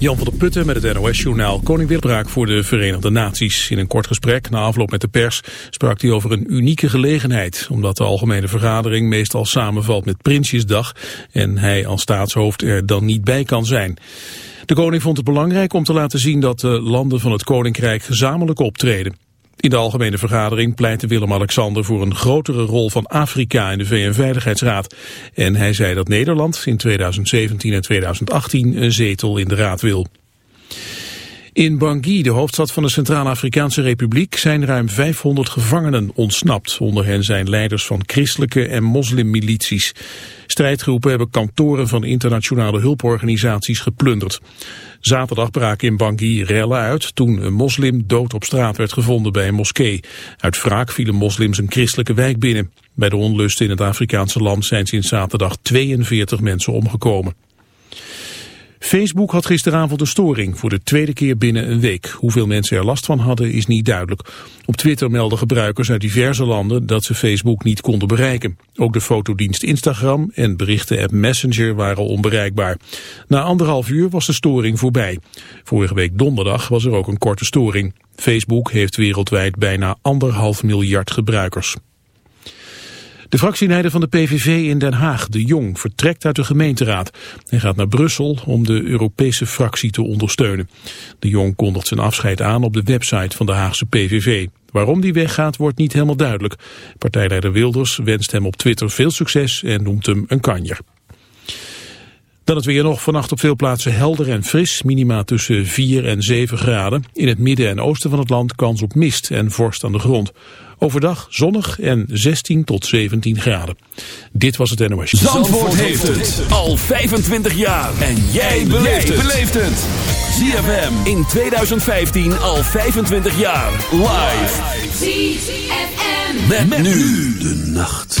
Jan van der Putten met het NOS-journaal Koning Wilbraak voor de Verenigde Naties. In een kort gesprek na afloop met de pers sprak hij over een unieke gelegenheid. Omdat de algemene vergadering meestal samenvalt met Prinsjesdag en hij als staatshoofd er dan niet bij kan zijn. De koning vond het belangrijk om te laten zien dat de landen van het koninkrijk gezamenlijk optreden. In de algemene vergadering pleitte Willem-Alexander voor een grotere rol van Afrika in de VN-veiligheidsraad. En hij zei dat Nederland in 2017 en 2018 een zetel in de raad wil. In Bangui, de hoofdstad van de Centraal-Afrikaanse Republiek, zijn ruim 500 gevangenen ontsnapt. Onder hen zijn leiders van christelijke en moslimmilities. Strijdgroepen hebben kantoren van internationale hulporganisaties geplunderd. Zaterdag braken in Bangui rellen uit toen een moslim dood op straat werd gevonden bij een moskee. Uit wraak vielen moslims een christelijke wijk binnen. Bij de onlusten in het Afrikaanse land zijn sinds zaterdag 42 mensen omgekomen. Facebook had gisteravond een storing voor de tweede keer binnen een week. Hoeveel mensen er last van hadden is niet duidelijk. Op Twitter melden gebruikers uit diverse landen dat ze Facebook niet konden bereiken. Ook de fotodienst Instagram en berichten-app Messenger waren onbereikbaar. Na anderhalf uur was de storing voorbij. Vorige week donderdag was er ook een korte storing. Facebook heeft wereldwijd bijna anderhalf miljard gebruikers. De fractieleider van de PVV in Den Haag, De Jong, vertrekt uit de gemeenteraad. Hij gaat naar Brussel om de Europese fractie te ondersteunen. De Jong kondigt zijn afscheid aan op de website van de Haagse PVV. Waarom die weggaat wordt niet helemaal duidelijk. Partijleider Wilders wenst hem op Twitter veel succes en noemt hem een kanjer. Dan het weer nog. Vannacht op veel plaatsen helder en fris. Minima tussen 4 en 7 graden. In het midden en oosten van het land kans op mist en vorst aan de grond. Overdag zonnig en 16 tot 17 graden. Dit was het NOS. Zandvoort, heeft het al 25 jaar. En jij beleeft het. ZFM in 2015 al 25 jaar. Live. ZFM. met nu de nacht.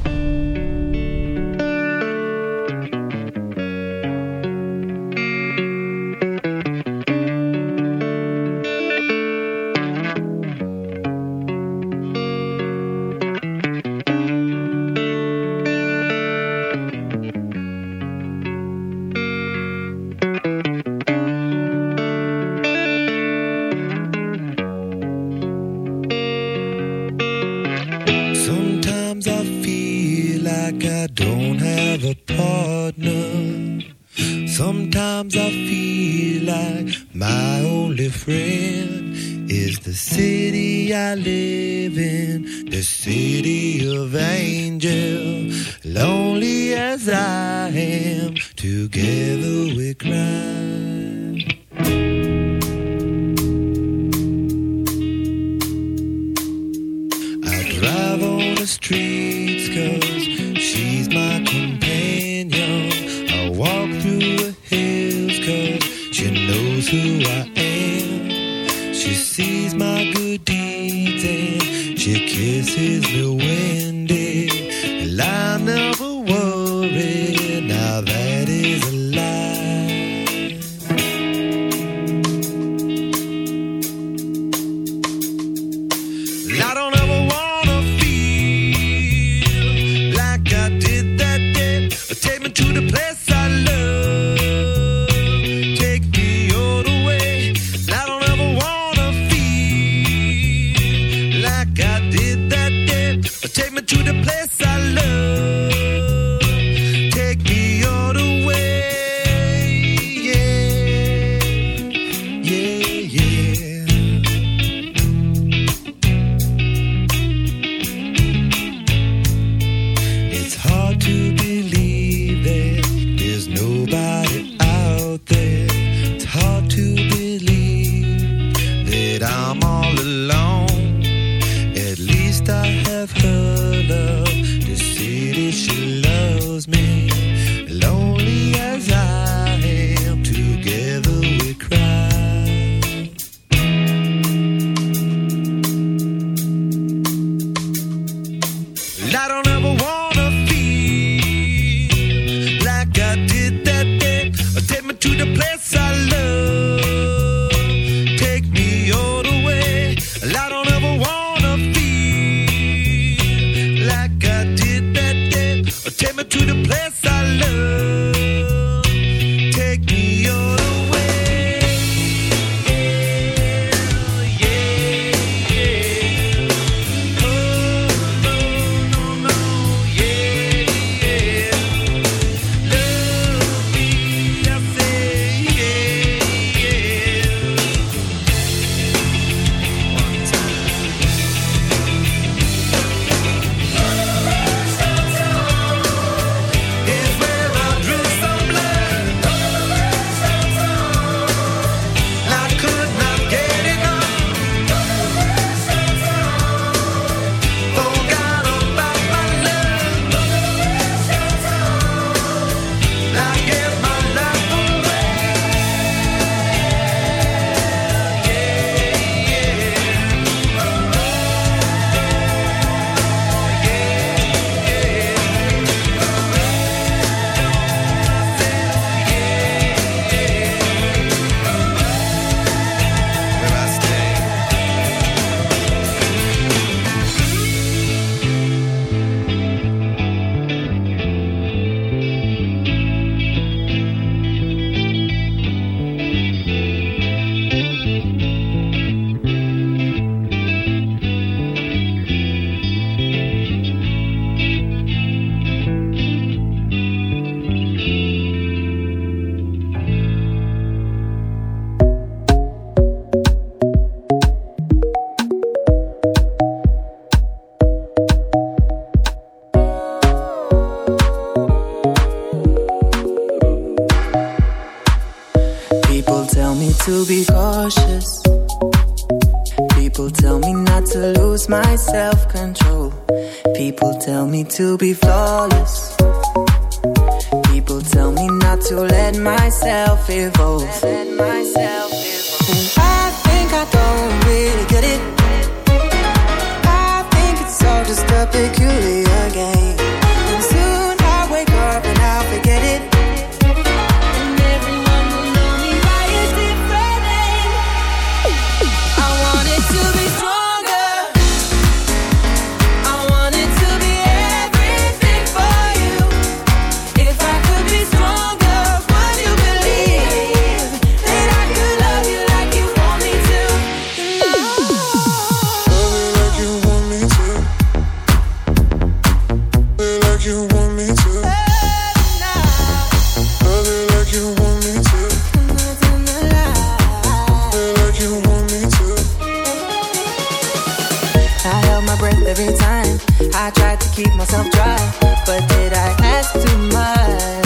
keep myself dry, but did I ask too much?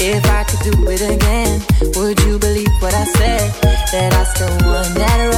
If I could do it again, would you believe what I said? That I still want that right?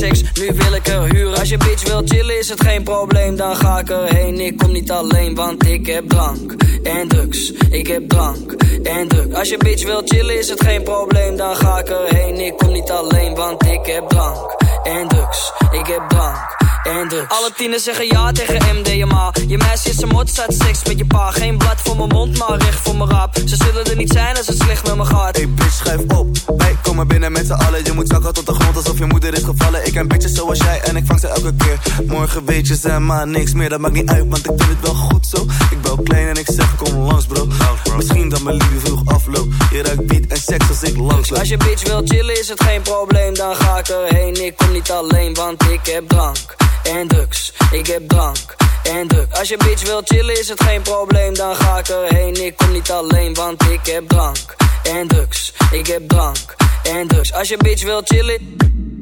Nu wil ik er huren. Als je bitch wil chillen is het geen probleem, dan ga ik erheen. Ik kom niet alleen, want ik heb drank en drugs. Ik heb drank en drugs. Als je bitch wil chillen is het geen probleem, dan ga ik erheen. Ik kom niet alleen, want ik heb drank en drugs. Ik heb drank en drugs. Alle tieners zeggen ja tegen MDMA. Je meisje is een mot, staat seks met je pa. Geen blad voor mijn mond, maar recht voor mijn rap. Ze zullen er niet zijn als het slecht met me gaat. Hey bitch, schrijf op. Wij komen binnen met z'n allen. Je moet zakken tot de grond alsof je moeder is gevallen. Ik ken bitches zoals jij en ik vang ze elke keer. Morgen weet je ze maar niks meer. Dat maakt niet uit, want ik vind het wel goed zo. Ik ben klein en ik zeg kom langs bro. Misschien dat mijn liefde vroeg afloopt. Je ruikt beat en seks als ik langs Als je bitch wil chillen is het geen probleem. Dan ga ik erheen. Ik kom niet alleen, want ik heb drank en drugs. Ik heb drank en drugs. Als je bitch wil chillen is het geen probleem, dan ga ik erheen. Ik kom niet alleen, want ik heb drank en drugs. Ik heb drank en drugs. Als je bitch wil chillen,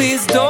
ZFM.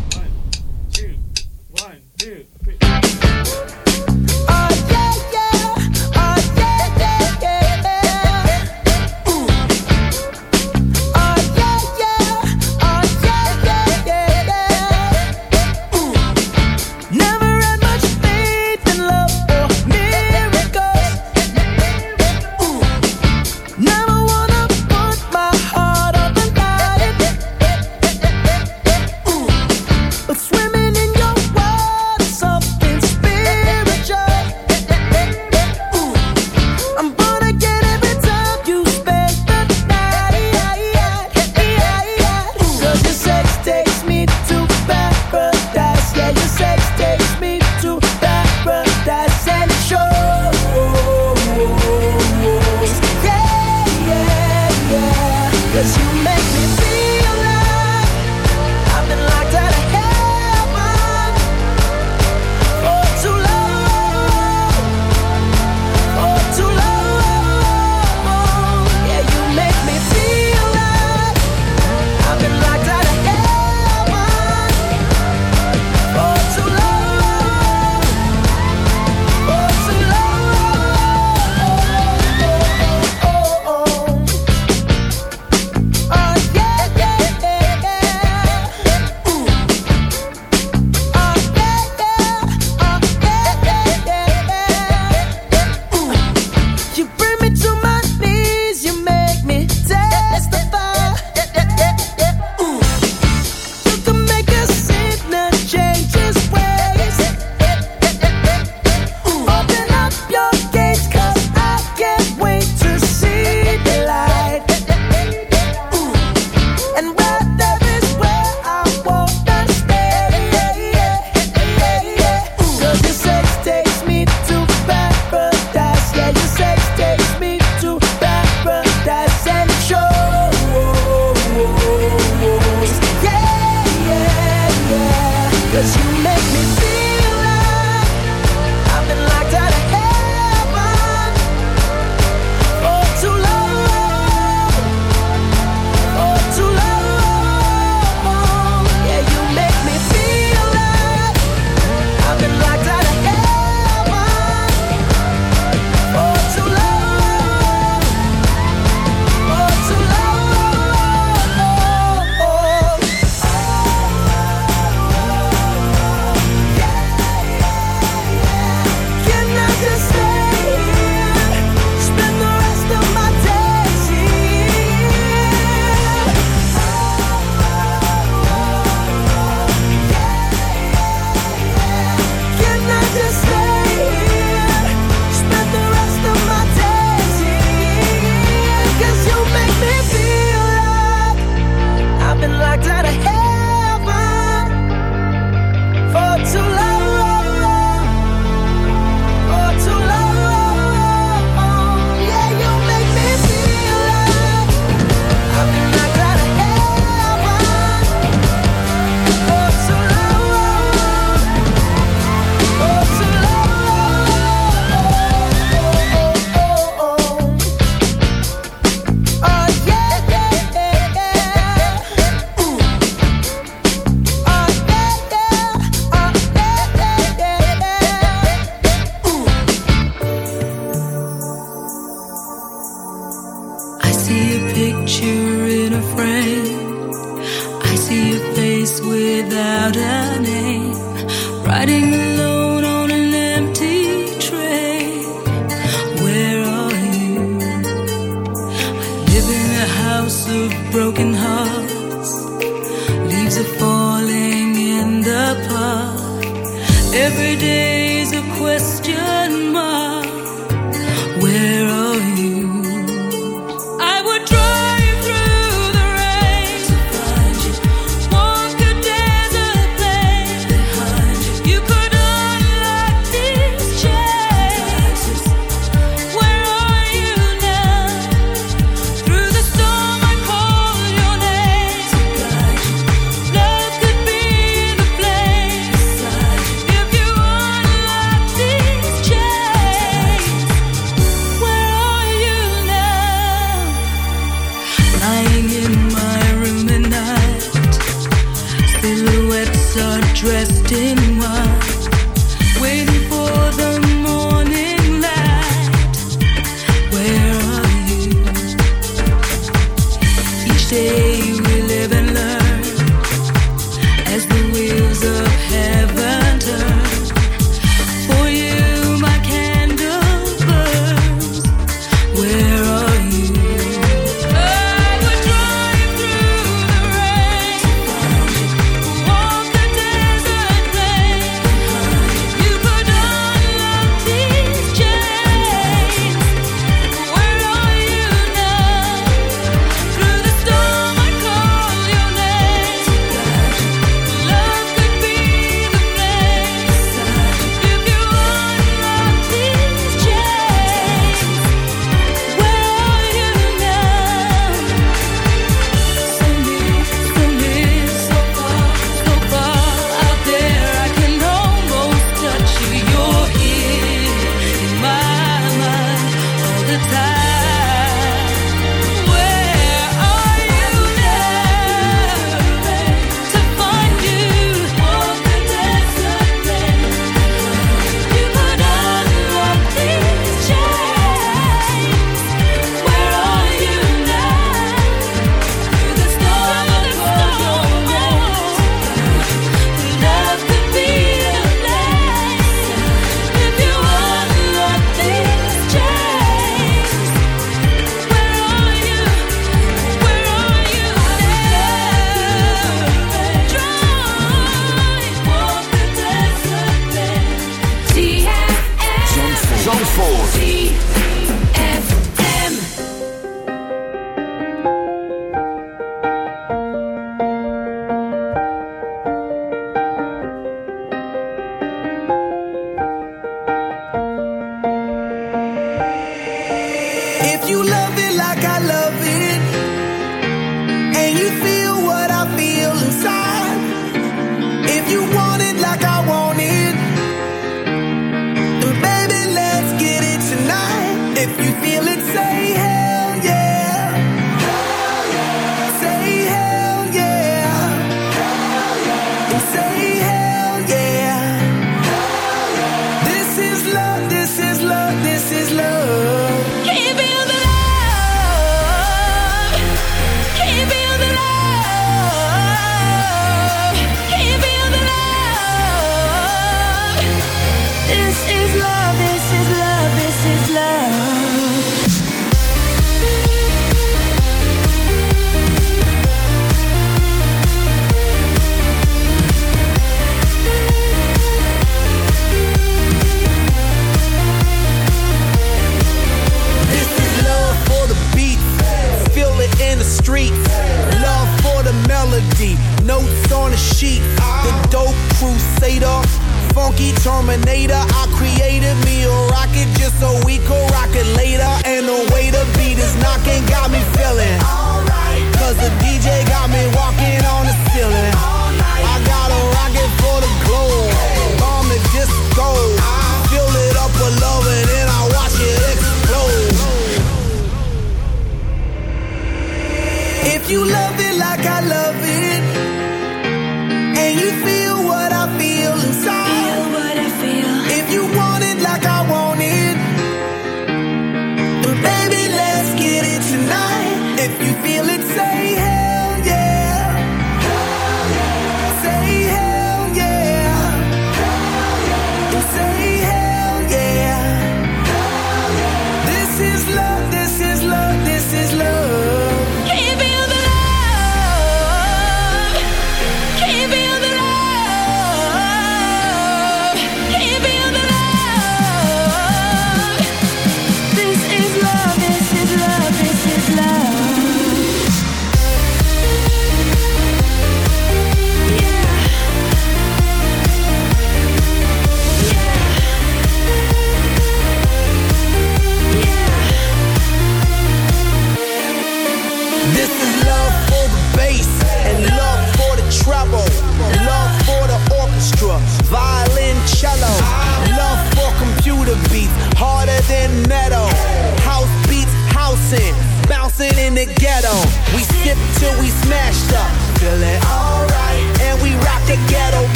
tyle,